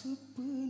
sepenuh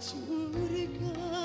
surga.